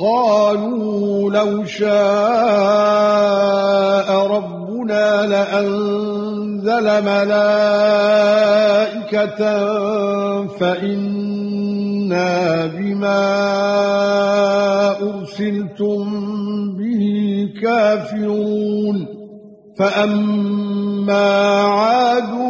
قالوا لو شاء ربنا لأنزل ملائكة فإنا بما أرسلتم به كافرون فأما عاد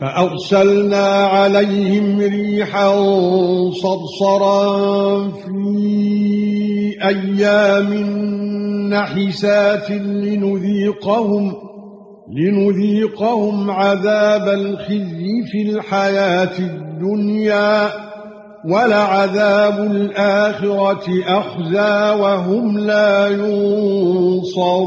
فأرسلنا عليهم ريحا صرصرا في أيام نحسات لنذيقهم لنذيقهم عذاب الخزي في الحياة الدنيا ولعذاب الآخرة أخزى وهم لا ينصرون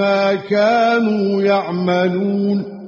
بما كانوا يعملون